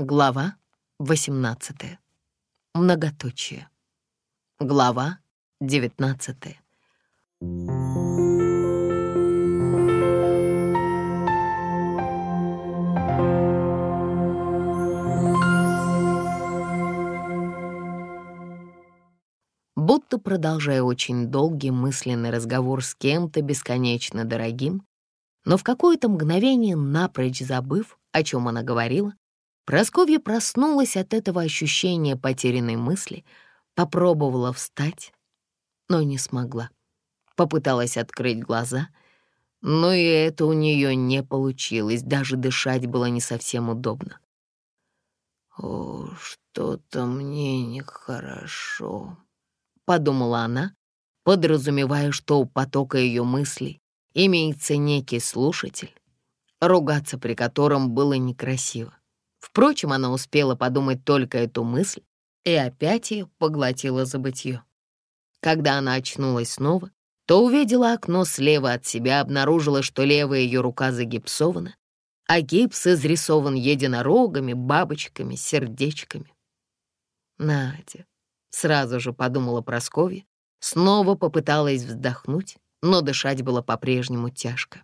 Глава 18. Многоточие. Глава 19. Будто продолжая очень долгий мысленный разговор с кем-то бесконечно дорогим, но в какое-то мгновение, напрочь забыв, о чем она говорила, Просковья проснулась от этого ощущения потерянной мысли, попробовала встать, но не смогла. Попыталась открыть глаза, но и это у нее не получилось, даже дышать было не совсем удобно. «О, что-то мне нехорошо», — подумала она, подразумевая, что у потока ее мыслей имеется некий слушатель, ругаться при котором было некрасиво. Впрочем, она успела подумать только эту мысль и опять ее поглотила забытье. Когда она очнулась снова, то увидела окно слева от себя, обнаружила, что левая ее рука загипсована, а гипс изрисован единорогами, бабочками, сердечками. Надя, сразу же подумала Прасковья, снова попыталась вздохнуть, но дышать было по-прежнему тяжко.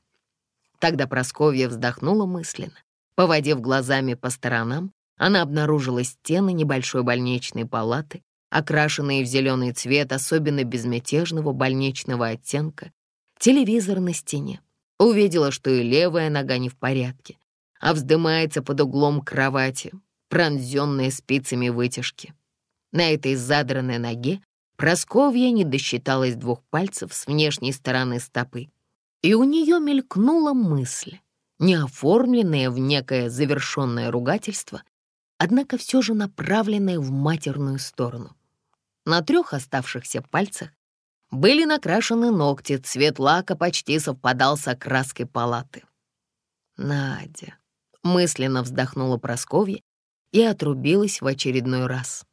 Тогда Прасковья вздохнула мысленно Поводив глазами по сторонам, она обнаружила стены небольшой больничной палаты, окрашенные в зеленый цвет особенно безмятежного больничного оттенка, телевизор на стене. Увидела, что и левая нога не в порядке, а вздымается под углом кровати, пронзенная спицами вытяжки. На этой задранной ноге Просковья не досчиталась двух пальцев с внешней стороны стопы, и у нее мелькнула мысль не оформленное в некое завершенное ругательство, однако все же направленное в матерную сторону. На трех оставшихся пальцах были накрашены ногти, цвет лака почти совпадал с окраской палаты. «Надя», — мысленно вздохнула Просковья и отрубилась в очередной раз.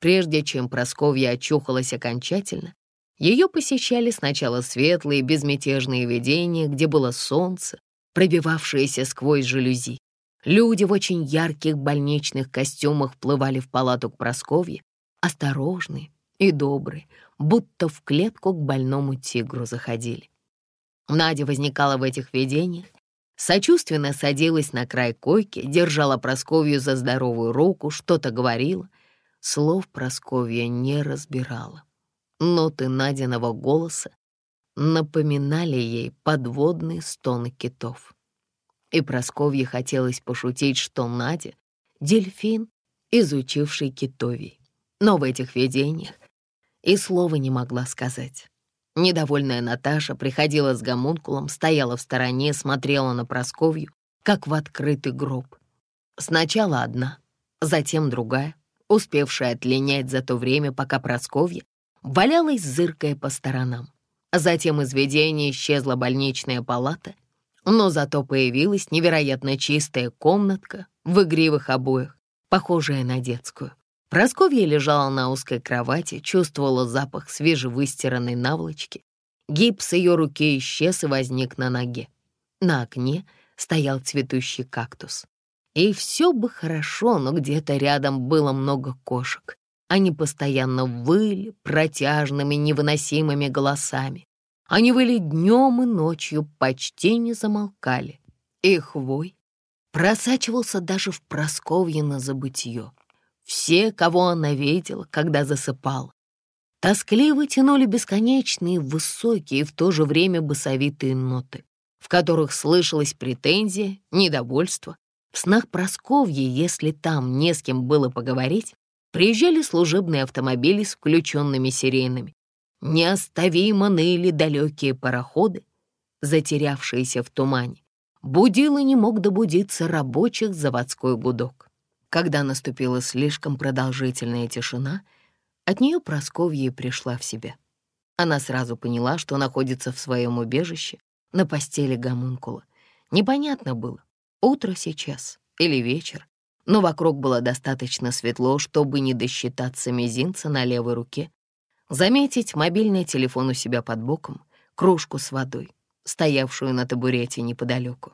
Прежде чем Просковья очухалась окончательно, ее посещали сначала светлые безмятежные видения, где было солнце, пробивавшиеся сквозь жалюзи. Люди в очень ярких больничных костюмах плывали в палату к Просковье, осторожные и добрые, будто в клетку к больному тигру заходили. Надя возникала в этих видениях, сочувственно садилась на край койки, держала Просковью за здоровую руку, что-то говорила. Слов Просковья не разбирала. Ноты Надиного голоса напоминали ей подводные стоны китов. И Просковье хотелось пошутить, что Надя — дельфин, изучивший китовий. Но в этих видениях и слова не могла сказать. Недовольная Наташа приходила с гомункулом, стояла в стороне, смотрела на Просковью, как в открытый гроб. Сначала одна, затем другая, успевшая отлинять за то время, пока Просковья валялась, зыркая по сторонам. Затем из видения исчезла больничная палата, но зато появилась невероятно чистая комнатка в игривых обоях, похожая на детскую. Просковья лежала на узкой кровати, чувствовала запах свежевыстиранной наволочки. Гипс ее руки исчез и возник на ноге. На окне стоял цветущий кактус. И все бы хорошо, но где-то рядом было много кошек. Они постоянно выли протяжными невыносимыми голосами. Они выли днем и ночью, почти не замолкали. Их вой просачивался даже в Просковьино забытье. Все, кого она видела, когда засыпала, тоскливо тянули бесконечные, высокие и в то же время басовитые ноты, в которых слышалась претензия, недовольство. В снах Просковьи, если там не с кем было поговорить, Приезжали служебные автомобили с включенными сиренами. Неоставимо ныли далекие пароходы, затерявшиеся в тумане. Будил и не мог добудиться рабочих заводской гудок. Когда наступила слишком продолжительная тишина, от нее Просковья пришла в себя. Она сразу поняла, что находится в своем убежище на постели гомункула. Непонятно было, утро сейчас или вечер, но вокруг было достаточно светло, чтобы не досчитаться мизинца на левой руке, заметить мобильный телефон у себя под боком, кружку с водой, стоявшую на табурете неподалеку.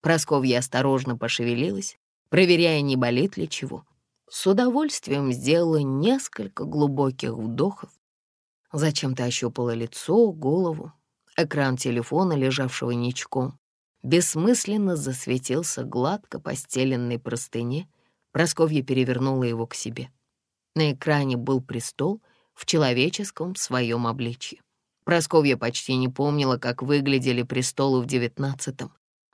Просковья осторожно пошевелилась, проверяя, не болит ли чего. С удовольствием сделала несколько глубоких вдохов. Зачем-то ощупала лицо, голову. Экран телефона, лежавшего ничком, бессмысленно засветился гладко постеленной простыне. Просковья перевернула его к себе. На экране был престол в человеческом своем обличье. Просковья почти не помнила, как выглядели престолы в XIX,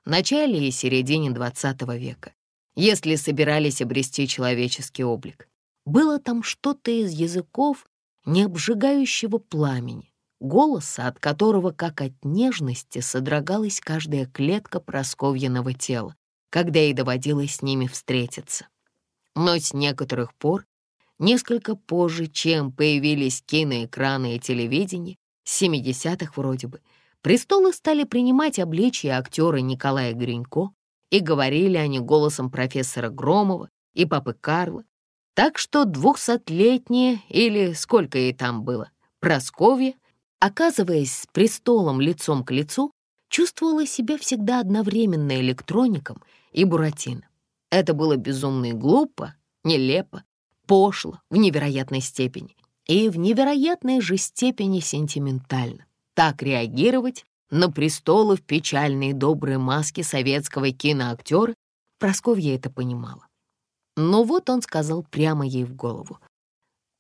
начале и середине XX века, если собирались обрести человеческий облик. Было там что-то из языков необжигающего пламени, голоса, от которого, как от нежности, содрогалась каждая клетка просковьиного тела, когда ей доводилось с ними встретиться. Но с некоторых пор, несколько позже, чем появились киноэкраны и телевидение, 70-х вроде бы, престолы стали принимать обличие актера Николая Гринько, и говорили они голосом профессора Громова и папы Карла, так что двухсотлетняя, или сколько ей там было, Просковья, оказываясь с престолом лицом к лицу, чувствовала себя всегда одновременно электроником и Буратино. Это было безумно и глупо, нелепо, пошло в невероятной степени и в невероятной же степени сентиментально. Так реагировать на престолы в печальной и доброй маске советского киноактера Просковья это понимала. Но вот он сказал прямо ей в голову.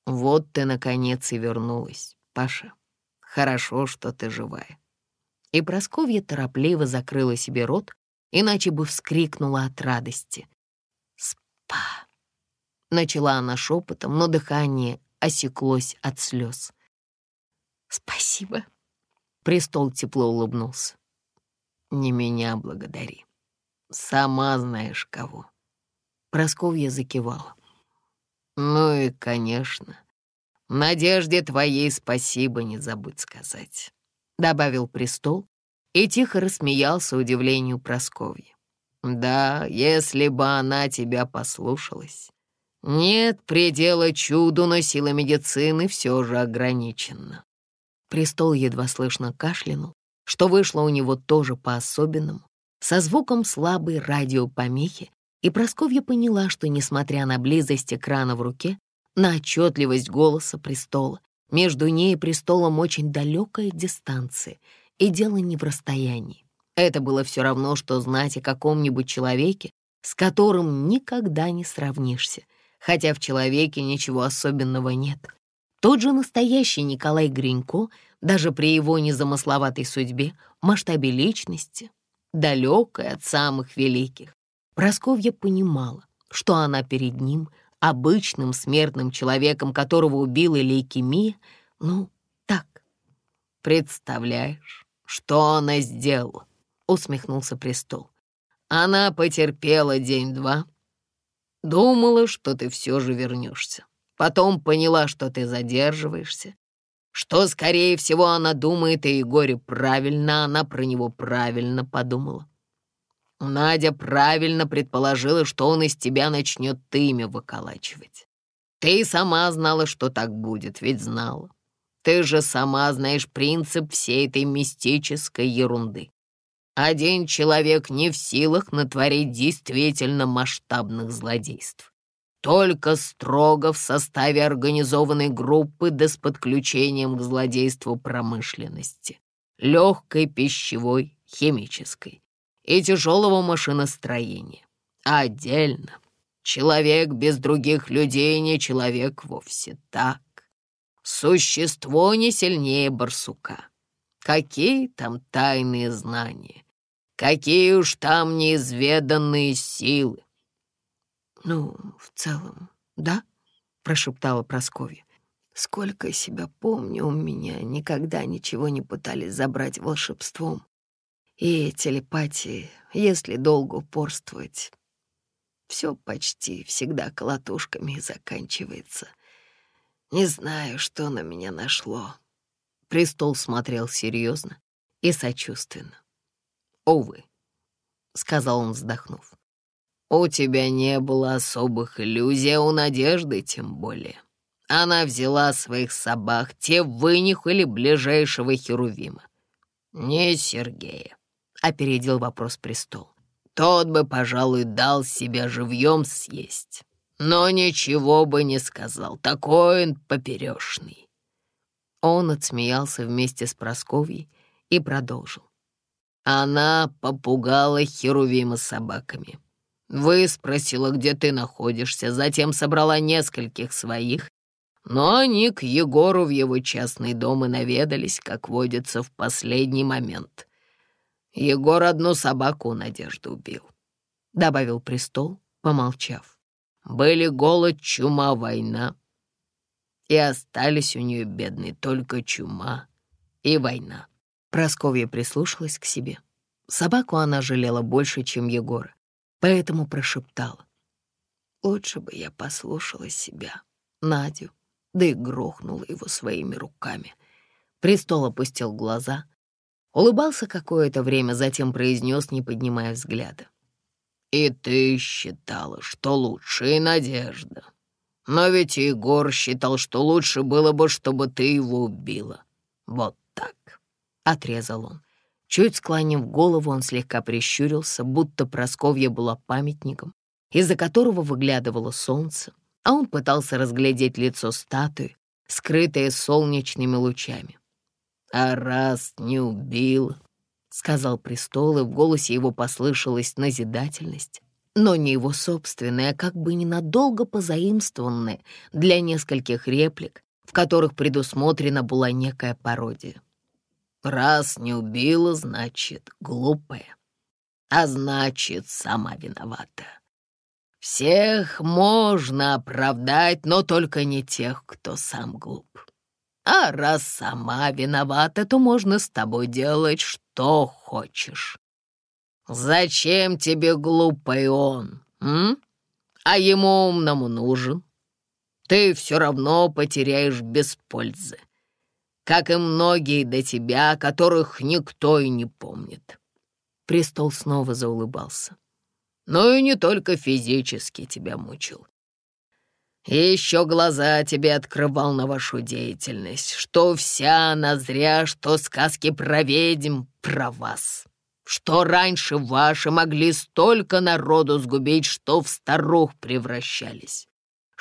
«Вот ты, наконец, и вернулась, Паша. Хорошо, что ты живая». И Просковья торопливо закрыла себе рот, иначе бы вскрикнула от радости. «Спа!» Начала она шепотом, но дыхание осеклось от слез. «Спасибо». Престол тепло улыбнулся. «Не меня благодари. Сама знаешь кого». Просковья закивала. «Ну и, конечно, надежде твоей спасибо не забудь сказать», — добавил престол и тихо рассмеялся удивлению Просковьи. «Да, если бы она тебя послушалась, нет предела чуду, но сила медицины все же ограничена. Престол едва слышно кашлянул, что вышло у него тоже по-особенному, со звуком слабой радиопомехи, и Просковья поняла, что, несмотря на близость экрана в руке, на отчетливость голоса престола, между ней и престолом очень далекая дистанция, и дело не в расстоянии. Это было все равно, что знать о каком-нибудь человеке, с которым никогда не сравнишься, хотя в человеке ничего особенного нет. Тот же настоящий Николай Гринько, даже при его незамысловатой судьбе, масштабе личности, далекой от самых великих, Просковья понимала, что она перед ним, обычным смертным человеком, которого убила лейкемия, ну, так. «Представляешь, что она сделала?» — усмехнулся престол. «Она потерпела день-два, Думала, что ты все же вернешься. Потом поняла, что ты задерживаешься, что, скорее всего, она думает о Егоре правильно, она про него правильно подумала. Надя правильно предположила, что он из тебя начнет имя выколачивать. Ты сама знала, что так будет, ведь знала. Ты же сама знаешь принцип всей этой мистической ерунды. Один человек не в силах натворить действительно масштабных злодейств. Только строго в составе организованной группы да с подключением к злодейству промышленности, легкой пищевой, химической и тяжелого машиностроения. А отдельно человек без других людей не человек вовсе так. Существо не сильнее барсука. Какие там тайные знания? Какие уж там неизведанные силы!» «Ну, в целом, да?» — прошептала Прасковья. «Сколько себя помню, у меня никогда ничего не пытались забрать волшебством. И телепатии, если долго упорствовать, все почти всегда колотушками заканчивается. Не знаю, что на меня нашло. Престол смотрел серьезно и сочувственно. «Увы», — сказал он, вздохнув, — «у тебя не было особых иллюзий, а у Надежды тем более. Она взяла своих собак, те вынюхали ближайшего Херувима. Не Сергея», — опередил вопрос престол. тот бы, пожалуй, дал себя живьем съесть. Но ничего бы не сказал, такой он поперешный. Он отсмеялся вместе с Просковьей и продолжил. Она попугала Херувима собаками. Выспросила, где ты находишься, затем собрала нескольких своих, но они к Егору в его частный дом и наведались, как водится, в последний момент. Егор одну собаку у Надежды убил, — добавил престол, помолчав. Были голод, чума, война. И остались у нее, бедные, только чума и война. Просковья прислушалась к себе. Собаку она жалела больше, чем Егора, поэтому прошептала. «Лучше бы я послушала себя, Надю, да и грохнула его своими руками». Престол опустил глаза, улыбался какое-то время, затем произнес, не поднимая взгляда. «И ты считала, что лучше и Надежда. Но ведь Егор считал, что лучше было бы, чтобы ты его убила. Вот так». — отрезал он. Чуть склонив голову, он слегка прищурился, будто Просковья была памятником, из-за которого выглядывало солнце, а он пытался разглядеть лицо статуи, скрытое солнечными лучами. «А раз не убил», — сказал престол, и в голосе его послышалась назидательность, но не его собственная, а как бы ненадолго позаимствованная для нескольких реплик, в которых предусмотрена была некая пародия. Раз не убила, значит, глупая. А значит, сама виновата. Всех можно оправдать, но только не тех, кто сам глуп. А раз сама виновата, то можно с тобой делать, что хочешь. Зачем тебе глупый он, м? А ему умному нужен? Ты все равно потеряешь без пользы как и многие до тебя, которых никто и не помнит». Престол снова заулыбался. «Ну и не только физически тебя мучил. И еще глаза тебе открывал на вашу деятельность, что вся она зря, что сказки про ведьм про вас, что раньше ваши могли столько народу сгубить, что в старух превращались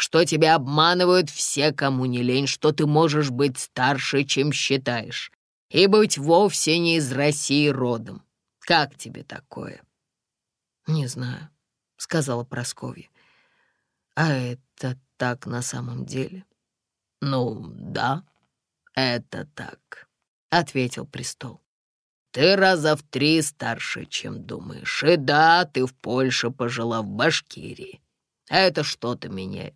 что тебя обманывают все, кому не лень, что ты можешь быть старше, чем считаешь, и быть вовсе не из России родом. Как тебе такое?» «Не знаю», — сказала Прасковья. «А это так на самом деле?» «Ну, да, это так», — ответил престол. «Ты раза в три старше, чем думаешь. И да, ты в Польше пожила в Башкирии. Это что-то меняет.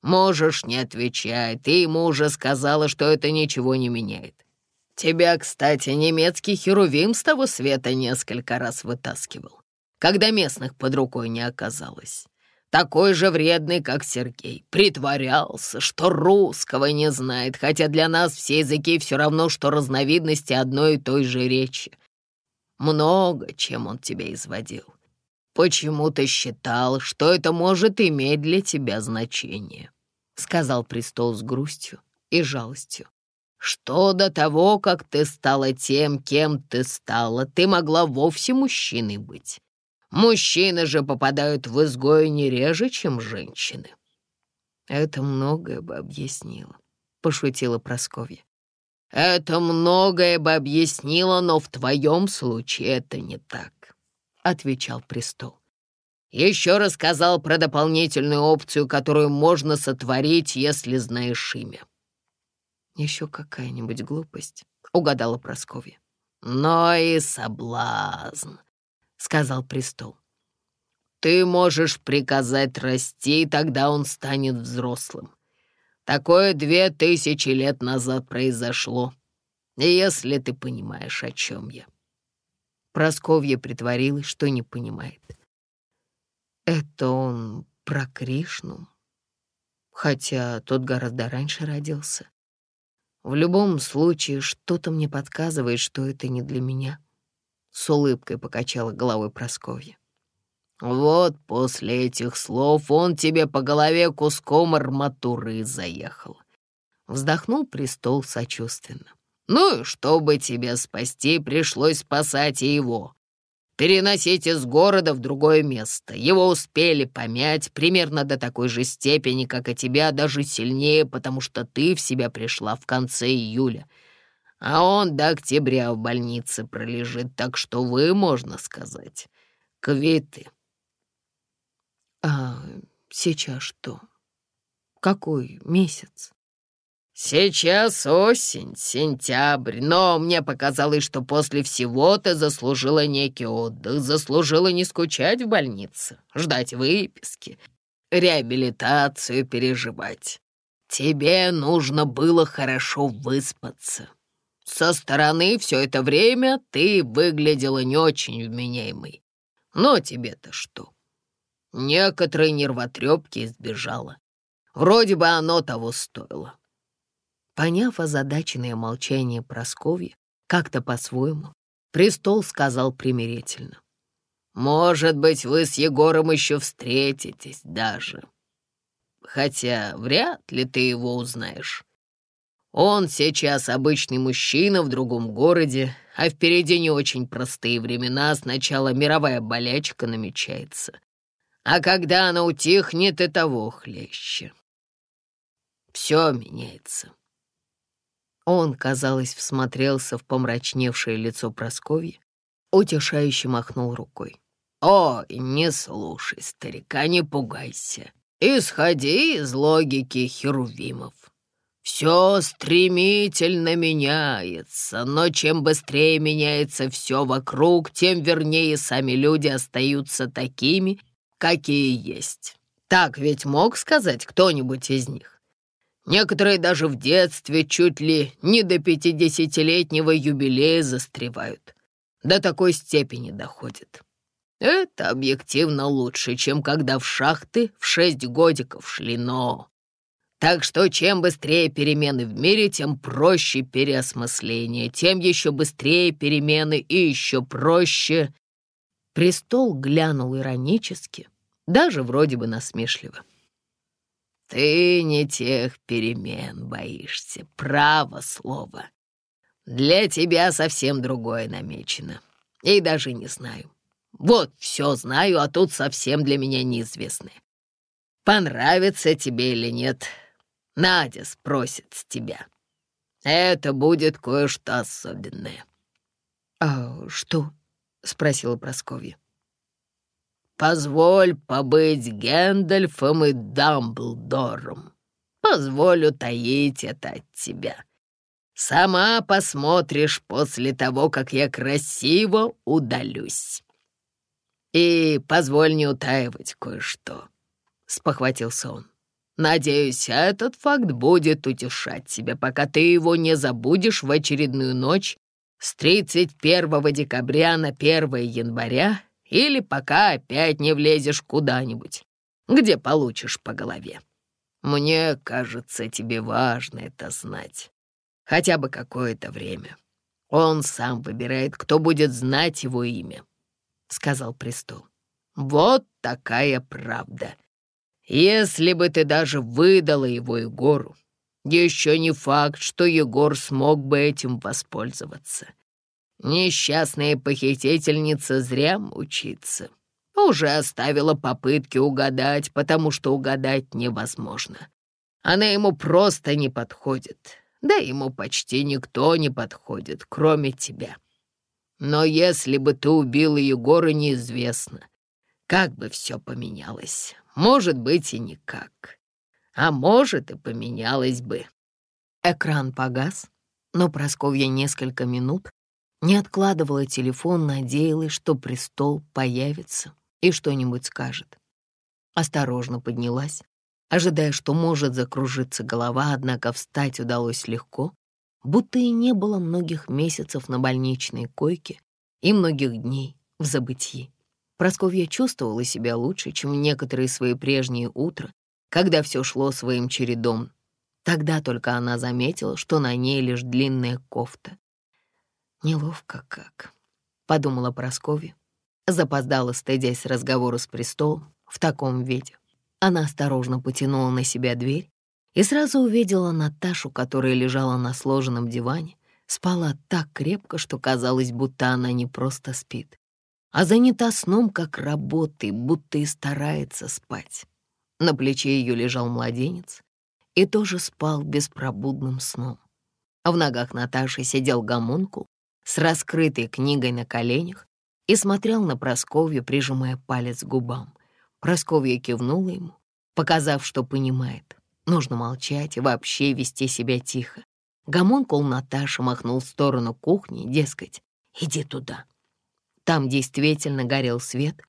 Можешь не отвечать, ты ему уже сказала, что это ничего не меняет. Тебя, кстати, немецкий херувим с того света несколько раз вытаскивал, когда местных под рукой не оказалось. Такой же вредный, как Сергей. Притворялся, что русского не знает, хотя для нас все языки все равно, что разновидности одной и той же речи. Много чем он тебя изводил. Почему ты считал, что это может иметь для тебя значение?» — сказал престол с грустью и жалостью. «Что до того, как ты стала тем, кем ты стала, ты могла вовсе мужчиной быть. Мужчины же попадают в изгои не реже, чем женщины». «Это многое бы объяснило», — пошутила Прасковья. «Это многое бы объяснило, но в твоем случае это не так. — отвечал престол. «Еще рассказал про дополнительную опцию, которую можно сотворить, если знаешь имя». «Еще какая-нибудь глупость», — угадала Прасковья. «Но и соблазн», — сказал престол. «Ты можешь приказать расти, тогда он станет взрослым. Такое две тысячи лет назад произошло, если ты понимаешь, о чем я». Просковья притворилась, что не понимает. Это он про Кришну, хотя тот гораздо раньше родился. В любом случае, что-то мне подсказывает, что это не для меня. С улыбкой покачала головой Просковья. Вот после этих слов он тебе по голове куском арматуры заехал. Вздохнул престол сочувственно. Ну и чтобы тебя спасти, пришлось спасать и его. переносить из города в другое место. Его успели помять примерно до такой же степени, как и тебя, даже сильнее, потому что ты в себя пришла в конце июля. А он до октября в больнице пролежит, так что вы, можно сказать, квиты. А сейчас что? Какой месяц? Сейчас осень, сентябрь, но мне показалось, что после всего ты заслужила некий отдых, заслужила не скучать в больнице, ждать выписки, реабилитацию переживать. Тебе нужно было хорошо выспаться. Со стороны все это время ты выглядела не очень вменяемой. Но тебе-то что? Некоторые нервотрепки избежала. Вроде бы оно того стоило. Поняв озадаченное молчание Прасковья, как-то по-своему, престол сказал примирительно. «Может быть, вы с Егором еще встретитесь даже. Хотя вряд ли ты его узнаешь. Он сейчас обычный мужчина в другом городе, а впереди не очень простые времена, сначала мировая болячка намечается. А когда она утихнет, и того хлеще. Все меняется. Он, казалось, всмотрелся в помрачневшее лицо Прасковья, утешающе махнул рукой. «Ой, не слушай, старика, не пугайся. Исходи из логики херувимов. Все стремительно меняется, но чем быстрее меняется все вокруг, тем вернее сами люди остаются такими, какие есть. Так ведь мог сказать кто-нибудь из них? Некоторые даже в детстве чуть ли не до пятидесятилетнего юбилея застревают. До такой степени доходит. Это объективно лучше, чем когда в шахты в шесть годиков шли, но... Так что чем быстрее перемены в мире, тем проще переосмысление, тем еще быстрее перемены и еще проще... Престол глянул иронически, даже вроде бы насмешливо. Ты не тех перемен боишься, право слово. Для тебя совсем другое намечено. И даже не знаю. Вот все знаю, а тут совсем для меня неизвестное. Понравится тебе или нет, Надя спросит с тебя. Это будет кое-что особенное. «А что?» — спросила Прасковья. Позволь побыть Гэндальфом и Дамблдором. Позволю таить это от тебя. Сама посмотришь после того, как я красиво удалюсь. И позволь не утаивать кое-что, — спохватился он. Надеюсь, этот факт будет утешать тебя, пока ты его не забудешь в очередную ночь с 31 декабря на 1 января или пока опять не влезешь куда-нибудь, где получишь по голове. Мне кажется, тебе важно это знать. Хотя бы какое-то время. Он сам выбирает, кто будет знать его имя», — сказал престол. «Вот такая правда. Если бы ты даже выдала его Егору, еще не факт, что Егор смог бы этим воспользоваться. Несчастная похитительница зря мучится. Уже оставила попытки угадать, потому что угадать невозможно. Она ему просто не подходит. Да ему почти никто не подходит, кроме тебя. Но если бы ты убила Егора, неизвестно, как бы все поменялось. Может быть, и никак. А может, и поменялось бы. Экран погас, но Просковья несколько минут не откладывала телефон, надеялась, что престол появится и что-нибудь скажет. Осторожно поднялась, ожидая, что может закружиться голова, однако встать удалось легко, будто и не было многих месяцев на больничной койке и многих дней в забытии. Просковья чувствовала себя лучше, чем некоторые свои прежние утра, когда все шло своим чередом. Тогда только она заметила, что на ней лишь длинная кофта, Неловко как, — подумала Прасковья. Запоздала, стыдясь разговору с престолом в таком виде. Она осторожно потянула на себя дверь и сразу увидела Наташу, которая лежала на сложенном диване, спала так крепко, что казалось, будто она не просто спит. А занята сном, как работой, будто и старается спать. На плече ее лежал младенец и тоже спал беспробудным сном. В ногах Наташи сидел гомункул с раскрытой книгой на коленях и смотрел на Просковью, прижимая палец к губам. Просковья кивнула ему, показав, что понимает. Нужно молчать и вообще вести себя тихо. Гомункул Наташа махнул в сторону кухни, дескать, «Иди туда». Там действительно горел свет,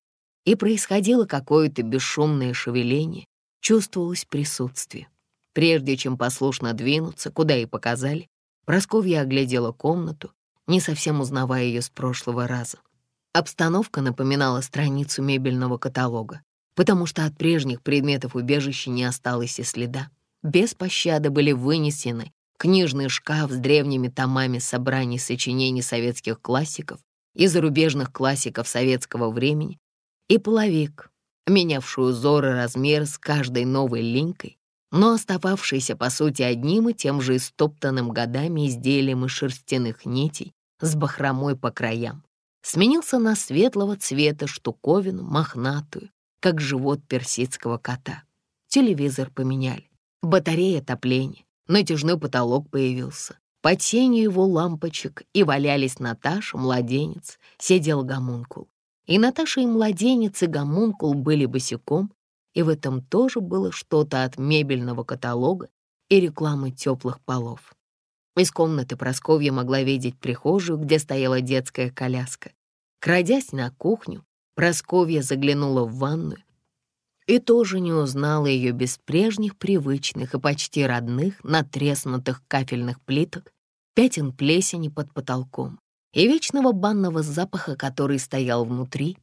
и происходило какое-то бесшумное шевеление, чувствовалось присутствие. Прежде чем послушно двинуться, куда и показали, Просковья оглядела комнату, не совсем узнавая ее с прошлого раза. Обстановка напоминала страницу мебельного каталога, потому что от прежних предметов убежища не осталось и следа. Без пощады были вынесены книжный шкаф с древними томами собраний сочинений советских классиков и зарубежных классиков советского времени, и половик, менявший узор и размер с каждой новой линькой, но остававшийся, по сути, одним и тем же истоптанным годами изделием из шерстяных нитей с бахромой по краям, сменился на светлого цвета штуковину, мохнатую, как живот персидского кота. Телевизор поменяли, батарея отопления, натяжной потолок появился. Под тенью его лампочек и валялись Наташа, младенец, сидел гомункул. И Наташа, и младенец, и гомункул были босиком, и в этом тоже было что-то от мебельного каталога и рекламы теплых полов. Из комнаты Просковья могла видеть прихожую, где стояла детская коляска. Крадясь на кухню, Просковья заглянула в ванную и тоже не узнала ее без прежних привычных и почти родных натреснутых кафельных плиток, пятен плесени под потолком и вечного банного запаха, который стоял внутри,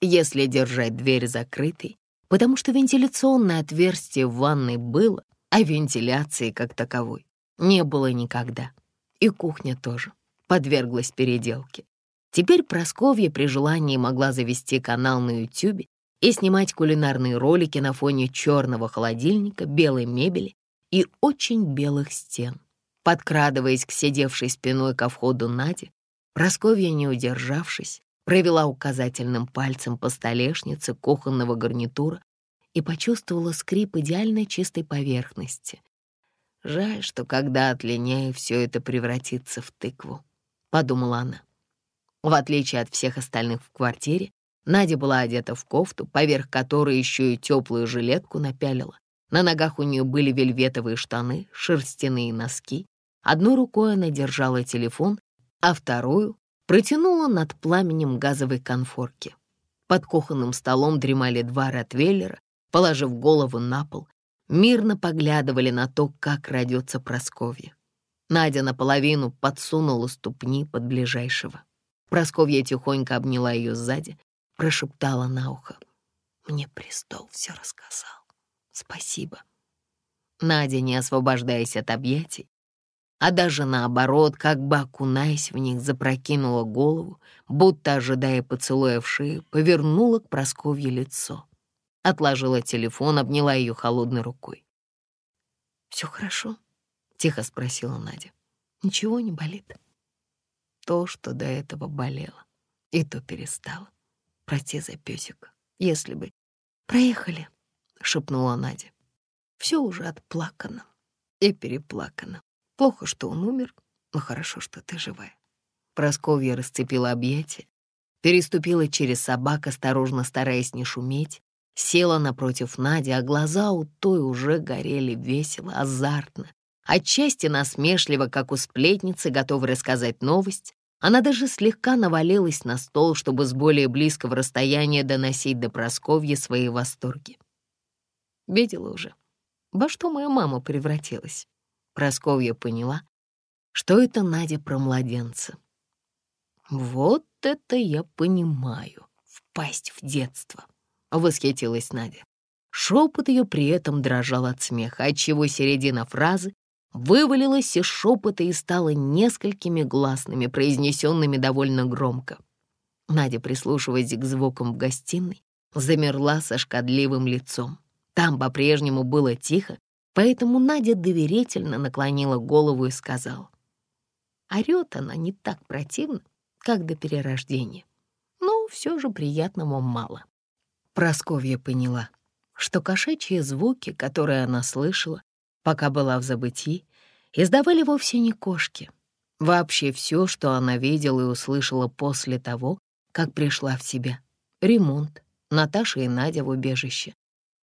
если держать дверь закрытой, потому что вентиляционное отверстие в ванной было, а вентиляции как таковой не было никогда. И кухня тоже подверглась переделке. Теперь Просковья при желании могла завести канал на YouTube и снимать кулинарные ролики на фоне черного холодильника, белой мебели и очень белых стен. Подкрадываясь к сидевшей спиной ко входу Наде, Просковья, не удержавшись, провела указательным пальцем по столешнице кухонного гарнитура и почувствовала скрип идеально чистой поверхности. «Жаль, что когда отлиняю, все это превратится в тыкву», — подумала она. В отличие от всех остальных в квартире, Надя была одета в кофту, поверх которой еще и теплую жилетку напялила. На ногах у нее были вельветовые штаны, шерстяные носки. Одной рукой она держала телефон, а вторую протянула над пламенем газовой конфорки. Под кухонным столом дремали два ротвейлера, положив голову на пол, мирно поглядывали на то, как родится Просковья. Надя наполовину подсунула ступни под ближайшего. Просковья тихонько обняла ее сзади, прошептала на ухо. «Мне престол все рассказал. Спасибо». Надя, не освобождаясь от объятий, а даже наоборот, как бы окунаясь в них, запрокинула голову, будто ожидая поцелуя в шею, повернула к Просковье лицо. Отложила телефон, обняла ее холодной рукой. «Все хорошо?» — тихо спросила Надя. «Ничего не болит?» То, что до этого болело, и то перестало. Прости за если бы... «Проехали», — шепнула Надя. «Все уже отплакано и переплакано. Плохо, что он умер, но хорошо, что ты живая. Просковья расцепила объятия, переступила через собак, осторожно стараясь не шуметь, села напротив Нади, а глаза у той уже горели весело, азартно, отчасти насмешливо, как у сплетницы, готовы рассказать новость. Она даже слегка навалилась на стол, чтобы с более близкого расстояния доносить до Просковьи свои восторги. Видела уже, во что моя мама превратилась. Просковья поняла, что это Надя про младенца. «Вот это я понимаю, впасть в детство», — восхитилась Надя. Шепот ее при этом дрожал от смеха, отчего середина фразы вывалилась из шепота и стала несколькими гласными, произнесенными довольно громко. Надя, прислушиваясь к звукам в гостиной, замерла со шкодливым лицом. Там по-прежнему было тихо, Поэтому Надя доверительно наклонила голову и сказала. Орёт она не так противно, как до перерождения. Ну, все же приятного мало. Просковья поняла, что кошачьи звуки, которые она слышала, пока была в забытии, издавали вовсе не кошки. Вообще все, что она видела и услышала после того, как пришла в себя. Ремонт, Наташа и Надя в убежище,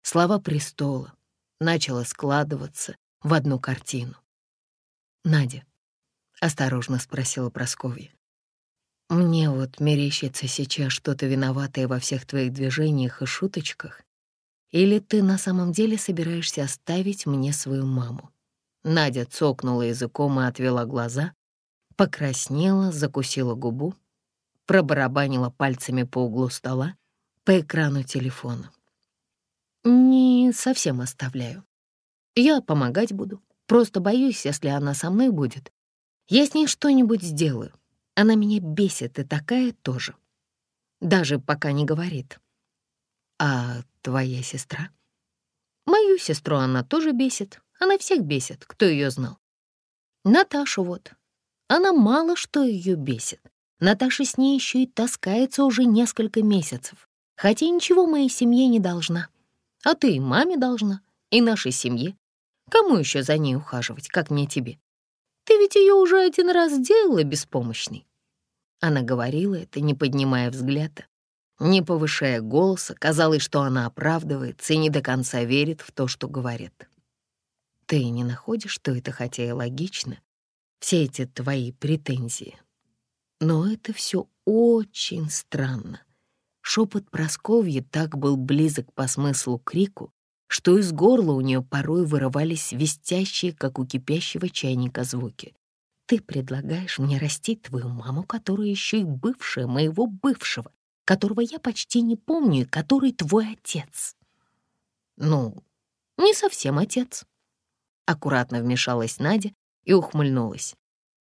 слова престола, начало складываться в одну картину. «Надя», — осторожно спросила Прасковья, «мне вот мерещится сейчас что-то виноватое во всех твоих движениях и шуточках, или ты на самом деле собираешься оставить мне свою маму?» Надя цокнула языком и отвела глаза, покраснела, закусила губу, пробарабанила пальцами по углу стола, по экрану телефона. «Не совсем оставляю. Я помогать буду. Просто боюсь, если она со мной будет. Я с ней что-нибудь сделаю. Она меня бесит, и такая тоже. Даже пока не говорит. А твоя сестра? Мою сестру она тоже бесит. Она всех бесит, кто ее знал. Наташу вот. Она мало что ее бесит. Наташа с ней еще и таскается уже несколько месяцев. Хотя ничего моей семье не должна. А ты и маме должна, и нашей семье. Кому еще за ней ухаживать, как не тебе? Ты ведь ее уже один раз сделала беспомощной. Она говорила это, не поднимая взгляда, не повышая голоса. Казалось, что она оправдывается и не до конца верит в то, что говорит. Ты не находишь, что это хотя и логично, все эти твои претензии? Но это все очень странно. Шепот Просковьи так был близок по смыслу крику, что из горла у нее порой вырывались вестящие, как у кипящего чайника, звуки. «Ты предлагаешь мне растить твою маму, которая еще и бывшая моего бывшего, которого я почти не помню и который твой отец». «Ну, не совсем отец», — аккуратно вмешалась Надя и ухмыльнулась.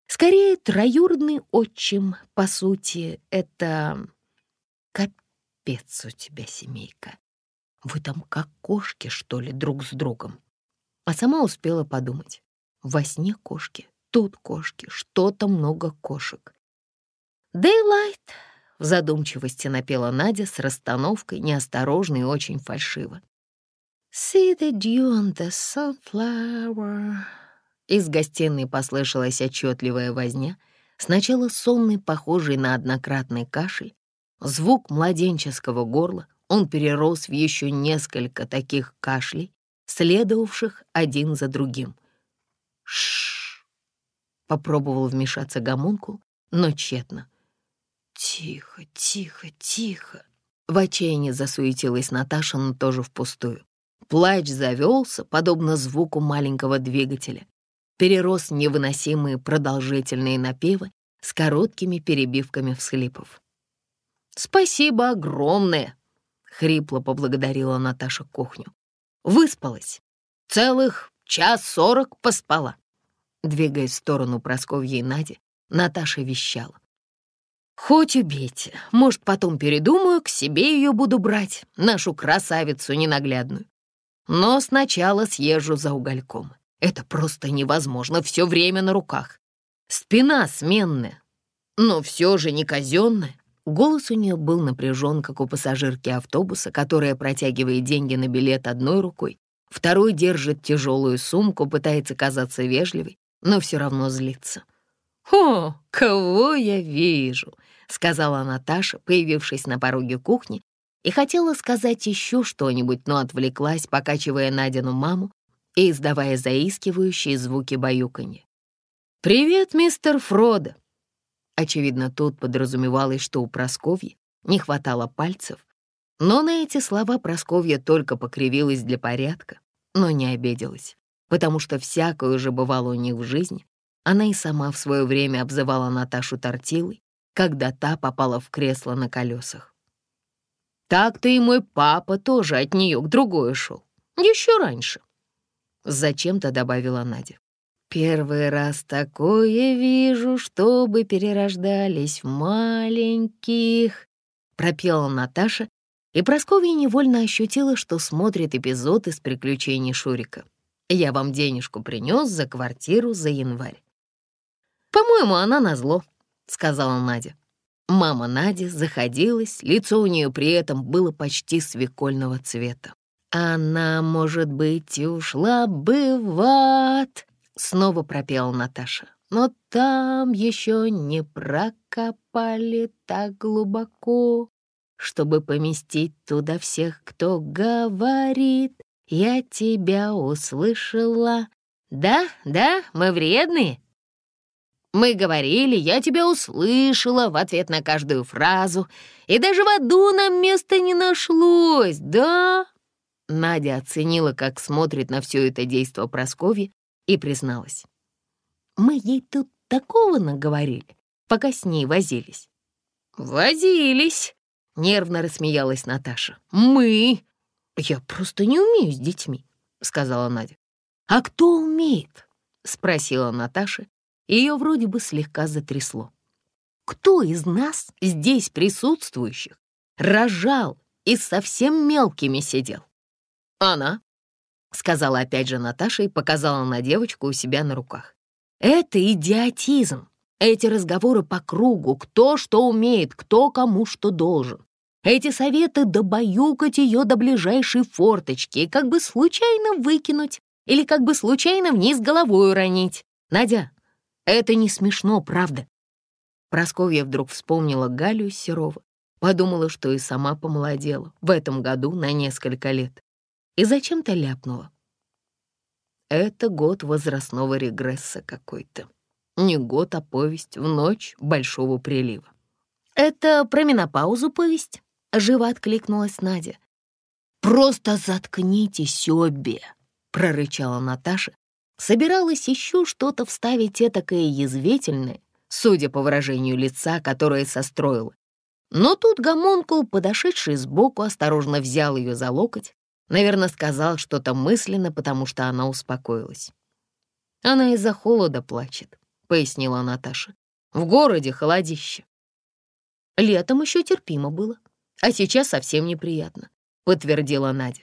«Скорее, троюродный отчим, по сути, это... Капец у тебя, семейка. Вы там как кошки, что ли, друг с другом. А сама успела подумать. Во сне кошки, тут кошки, что-то много кошек. «Дейлайт», — в задумчивости напела Надя с расстановкой, неосторожно и очень фальшиво. «See the dew on the sunflower». Из гостиной послышалась отчетливая возня, сначала сонный, похожий на однократный кашель, звук младенческого горла, он перерос в еще несколько таких кашлей, следовавших один за другим. Шш! попробовал вмешаться гомункул, но тщетно. «Тихо, тихо, тихо!» В отчаянии засуетилась Наташа, но тоже впустую. Плач завелся, подобно звуку маленького двигателя. Перерос невыносимые продолжительные напевы с короткими перебивками всхлипов. «Спасибо огромное!» — хрипло поблагодарила Наташа кухню. «Выспалась. Целых час сорок поспала». Двигаясь в сторону Просковьи и Нади, Наташа вещала. «Хоть убейте, может, потом передумаю, к себе ее буду брать, нашу красавицу ненаглядную. Но сначала съезжу за угольком. Это просто невозможно, все время на руках. Спина сменная, но все же не казенная. Голос у нее был напряжен, как у пассажирки автобуса, которая протягивает деньги на билет одной рукой, второй держит тяжелую сумку, пытается казаться вежливой, но все равно злится. «О, кого я вижу!» — сказала Наташа, появившись на пороге кухни, и хотела сказать еще что-нибудь, но отвлеклась, покачивая Надину маму и издавая заискивающие звуки баюканья. «Привет, мистер Фродо!» Очевидно, тут подразумевалось, что у Просковьи не хватало пальцев, но на эти слова Просковья только покривилась для порядка, но не обиделась, потому что всякое уже бывало у них в жизни. Она и сама в свое время обзывала Наташу тортилой, когда та попала в кресло на колесах. Так-то и мой папа тоже от нее к другой ушел, еще раньше. Зачем-то добавила Надя. Первый раз такое вижу, чтобы перерождались в маленьких, пропела Наташа, и Прасковья невольно ощутила, что смотрит эпизод из приключений Шурика. Я вам денежку принес за квартиру за январь. «По-моему, она назло», — сказала Надя. Мама Нади заходилась, лицо у нее при этом было почти свекольного цвета. «Она, может быть, ушла бы в ад», — снова пропела Наташа. «Но там еще не прокопали так глубоко, чтобы поместить туда всех, кто говорит. Я тебя услышала. Да, да, мы вредные, мы говорили, я тебя услышала в ответ на каждую фразу, и даже в аду нам места не нашлось, да?» Надя оценила, как смотрит на все это действо Прасковья, и призналась. «Мы ей тут такого наговорили, пока с ней возились». «Возились», — нервно рассмеялась Наташа. «Мы!» «Я просто не умею с детьми», — сказала Надя. «А кто умеет?» — спросила Наташа ее вроде бы слегка затрясло. Кто из нас, здесь присутствующих, рожал и совсем мелкими сидел? Она, сказала опять же Наташа и показала на девочку у себя на руках. Это идиотизм. Эти разговоры по кругу, кто что умеет, кто кому что должен. Эти советы добаюкать ее до ближайшей форточки и как бы случайно выкинуть или как бы случайно вниз головой уронить. Надя, это не смешно, правда?» Просковья вдруг вспомнила Галю Серова, подумала, что и сама помолодела в этом году на несколько лет, и зачем-то ляпнула. Это год возрастного регресса какой-то. Не год, а повесть в ночь большого прилива. «Это про менопаузу повесть?» — живо откликнулась Надя. «Просто заткнитесь обе!» — прорычала Наташа, Собиралась еще что-то вставить этакое язвительное, судя по выражению лица, которое состроила. Но тут гомонкул, подошедший сбоку, осторожно взял ее за локоть, наверное, сказал что-то мысленно, потому что она успокоилась. «Она из-за холода плачет», — пояснила Наташа. «В городе холодище». «Летом еще терпимо было, а сейчас совсем неприятно», — подтвердила Надя.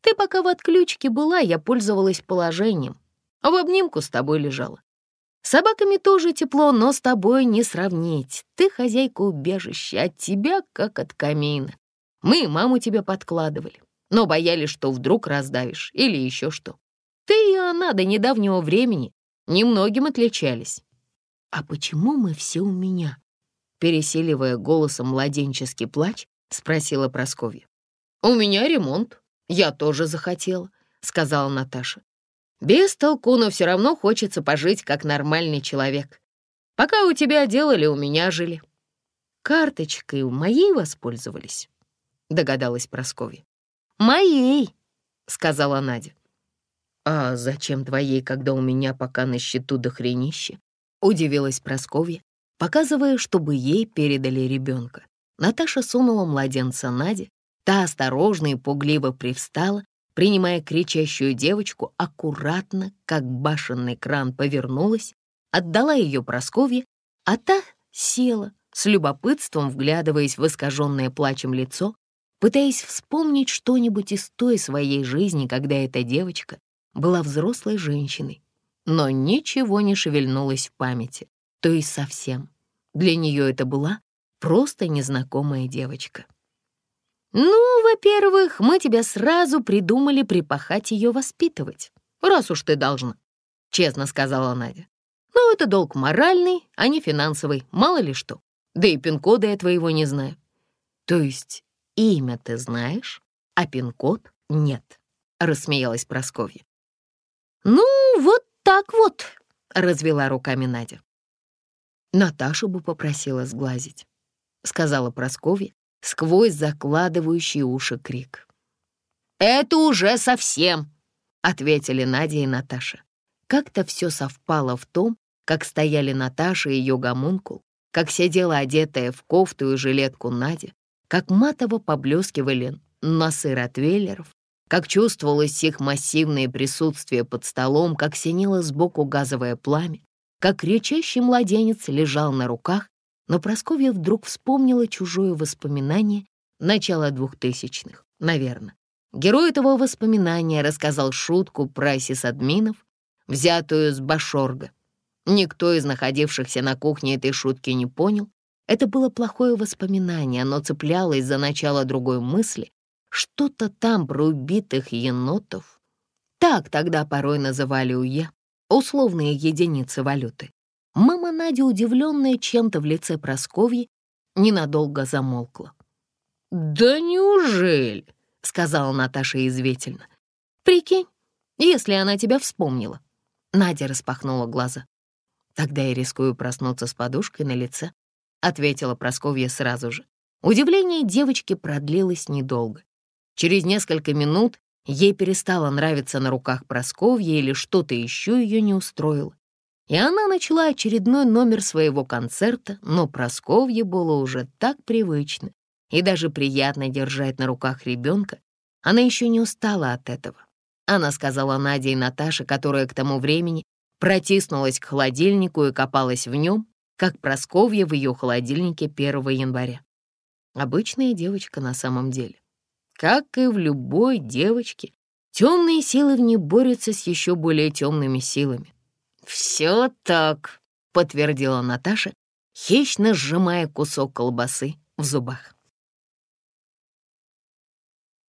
«Ты пока в отключке была, я пользовалась положением, в обнимку с тобой лежала. С собаками тоже тепло, но с тобой не сравнить. Ты хозяйка убежища, от тебя как от камина. Мы маму тебе подкладывали, но боялись, что вдруг раздавишь или еще что. Ты и она до недавнего времени немногим отличались. А почему мы все у меня? Переселивая голосом младенческий плач, спросила Прасковья. «У меня ремонт. Я тоже захотела», — сказала Наташа. Без толку, но все равно хочется пожить как нормальный человек. Пока у тебя делали, у меня жили. Карточкой у моей воспользовались, догадалась Прасковья. Моей, сказала Надя. А зачем твоей, когда у меня пока на счету до хренища? Удивилась Прасковья, показывая, чтобы ей передали ребенка. Наташа сунула младенца Наде, та осторожно и пугливо привстала, принимая кричащую девочку, аккуратно, как башенный кран, повернулась, отдала ее Просковье, а та села, с любопытством вглядываясь в искаженное плачем лицо, пытаясь вспомнить что-нибудь из той своей жизни, когда эта девочка была взрослой женщиной. Но ничего не шевельнулось в памяти, то есть совсем. Для нее это была просто незнакомая девочка. «Ну, во-первых, мы тебя сразу придумали припахать ее воспитывать, раз уж ты должна», — честно сказала Надя. «Ну, это долг моральный, а не финансовый, мало ли что. Да и пин-кода я твоего не знаю». «То есть имя ты знаешь, а пин-код нет», — рассмеялась Прасковья. «Ну, вот так вот», — развела руками Надя. «Наташу бы попросила сглазить», — сказала Прасковья, сквозь закладывающий уши крик. «Это уже совсем!» — ответили Надя и Наташа. Как-то все совпало в том, как стояли Наташа и ее гомункул, как сидела одетая в кофту и жилетку Надя, как матово поблескивали носы ротвейлеров, как чувствовалось их массивное присутствие под столом, как синело сбоку газовое пламя, как кричащий младенец лежал на руках но Просковья вдруг вспомнила чужое воспоминание начала двухтысячных, наверное. Герой этого воспоминания рассказал шутку про сисадминов, взятую с Башорга. Никто из находившихся на кухне этой шутки не понял, Это было плохое воспоминание, оно цеплялось за начало другой мысли. Что-то там про убитых енотов. Так тогда порой называли УЕ, условные единицы валюты. Мама Надя, удивленная чем-то в лице Просковьи, ненадолго замолкла. «Да неужели?» — сказала Наташа извительно. «Прикинь, если она тебя вспомнила». Надя распахнула глаза. «Тогда я рискую проснуться с подушкой на лице», — ответила Просковья сразу же. Удивление девочки продлилось недолго. Через несколько минут ей перестало нравиться на руках Просковья или что-то еще ее не устроило. И она начала очередной номер своего концерта, но Просковье было уже так привычно и даже приятно держать на руках ребенка. Она еще не устала от этого. Она сказала Наде и Наташе, которая к тому времени протиснулась к холодильнику и копалась в нем, как Просковья в ее холодильнике 1 января. Обычная девочка на самом деле. Как и в любой девочке, темные силы в ней борются с еще более темными силами. «Все так», — подтвердила Наташа, хищно сжимая кусок колбасы в зубах.